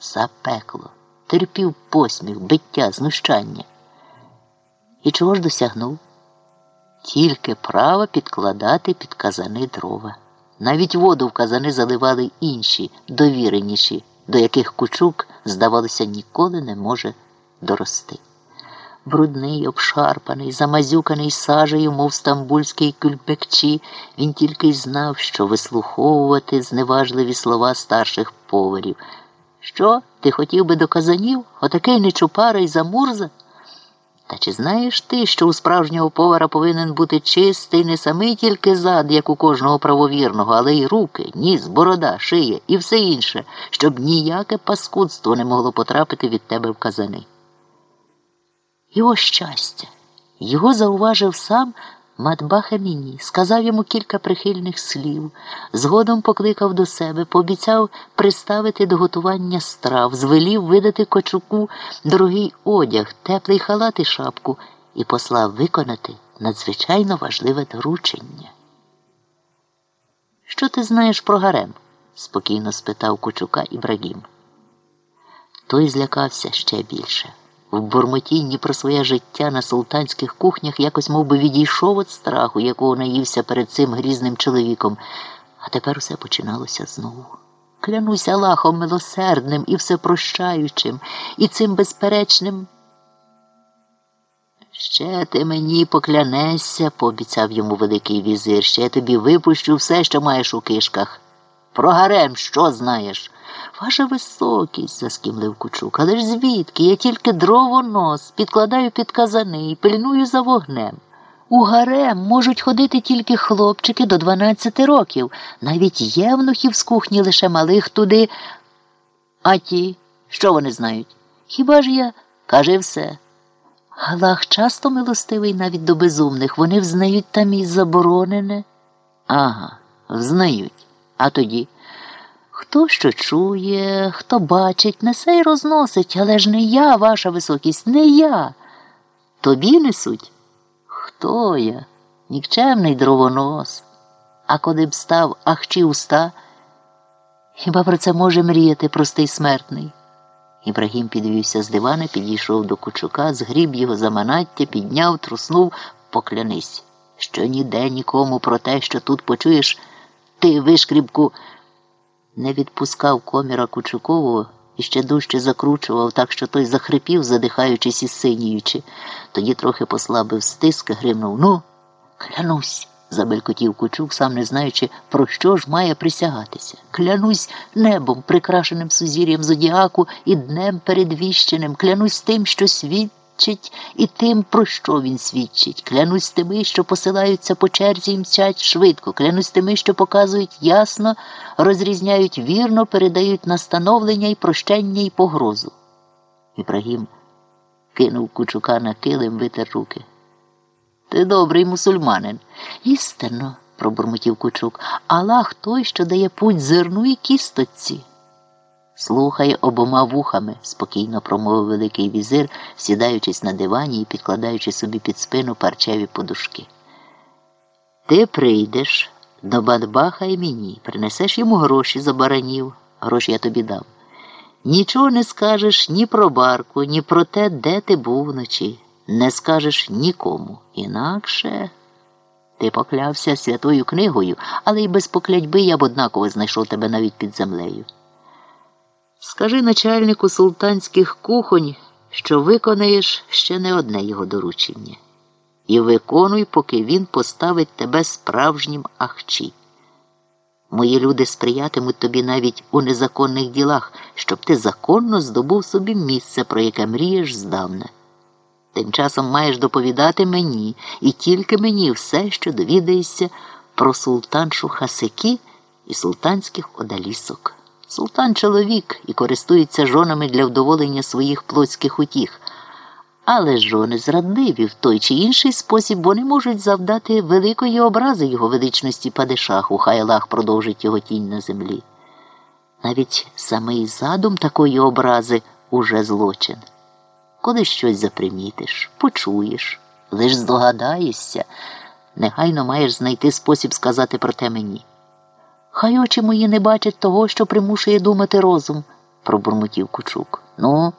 запекло, терпів посміх, биття, знущання. І чого ж досягнув? Тільки право підкладати під казани дрова. Навіть воду в казани заливали інші, довіреніші, до яких кучук, здавалося, ніколи не може дорости. Брудний, обшарпаний, замазюканий сажею, мов стамбульський кюльпекчі, він тільки й знав, що вислуховувати зневажливі слова старших поварів. Що, ти хотів би до казанів? Отакий нечупара й замурза? Та чи знаєш ти, що у справжнього повара повинен бути чистий не самий тільки зад, як у кожного правовірного, але й руки, ніс, борода, шия і все інше, щоб ніяке паскудство не могло потрапити від тебе в казани? Його щастя. Його зауважив сам Матбах Еміні, сказав йому кілька прихильних слів, згодом покликав до себе, пообіцяв приставити до готування страв, звелів видати кочуку дорогий одяг, теплий халат і шапку і послав виконати надзвичайно важливе доручення. Що ти знаєш про гарем? спокійно спитав Кучука Ібрагім. Той злякався ще більше. В бурмотінні про своє життя на султанських кухнях якось мов би, відійшов від страху, якого наївся перед цим грізним чоловіком. А тепер усе починалося знову. Клянусь Аллахом милосердним і всепрощаючим, і цим безперечним. Ще ти мені поклянешся, пообіцяв йому великий візир, ще я тобі випущу все, що маєш у кишках. Про гарем що знаєш? Ваша високість, заскімлив кучук, але ж звідки? Я тільки дровонос, підкладаю під казани і пильную за вогнем. У гарем можуть ходити тільки хлопчики до 12 років, навіть євнухів з кухні лише малих туди. А ті, що вони знають? Хіба ж я? Каже все. Галах часто милостивий навіть до безумних, вони взнають там і заборонене. Ага, взнають. А тоді. Хто що чує, хто бачить, несе й розносить, але ж не я, ваша високість, не я. Тобі несуть? Хто я? Нікчемний дровонос. А коли б став ахчі уста, хіба про це може мріяти простий смертний? Ібрагім підвівся з дивана, підійшов до кучука, згріб його за манаття, підняв, труснув, поклянись, що ніде нікому про те, що тут почуєш, ти вишкрібку не відпускав коміра Кучукового і ще дужче закручував, так що той захрипів, задихаючись і синіючи. Тоді трохи послабив стиск, гримнув Ну, клянусь, забелькотів Кучук, сам не знаючи, про що ж має присягатися. Клянусь небом, прикрашеним сузір'ям зодіаку і днем передвіщеним, клянусь тим, що світ свідчить і тим, про що він свідчить. Клянусь тими, що посилаються по черзі і мчать швидко, клянусь тими, що показують ясно, розрізняють вірно, передають настановлення і прощення і погрозу. Ібрагім кинув кучука на килим, витер руки. Ти добрий мусульманин. Істинно, пробурмотів кучук, Аллах той, що дає путь зерну і кісточці. Слухай обома вухами, спокійно промовив Великий візир, сідаючись на дивані і підкладаючи собі під спину парчеві подушки. Ти прийдеш до Бадбаха і мені, принесеш йому гроші за баранів, гроші я тобі дам. Нічого не скажеш ні про барку, ні про те, де ти був вночі. Не скажеш нікому. Інакше ти поклявся святою книгою, але й без поклятьби я б однаково знайшов тебе навіть під землею. Скажи начальнику султанських кухонь, що виконаєш ще не одне його доручення. І виконуй, поки він поставить тебе справжнім ахчі. Мої люди сприятимуть тобі навіть у незаконних ділах, щоб ти законно здобув собі місце, про яке мрієш здавна. Тим часом маєш доповідати мені і тільки мені все, що довідаєшся про султаншу Хасики і султанських одалісок. Султан чоловік і користується жонами для вдоволення своїх плотських утіх. Але жони зрадливі в той чи інший спосіб вони можуть завдати великої образи його величності Падишаху, хай Аллах продовжить його тінь на землі. Навіть самий задум такої образи уже злочин. Коли щось запримітиш, почуєш, лиш здогадаєшся, негайно маєш знайти спосіб сказати про те мені. Хай очі мої не бачать того, що примушує думати розум. пробурмотів кучук. Ну,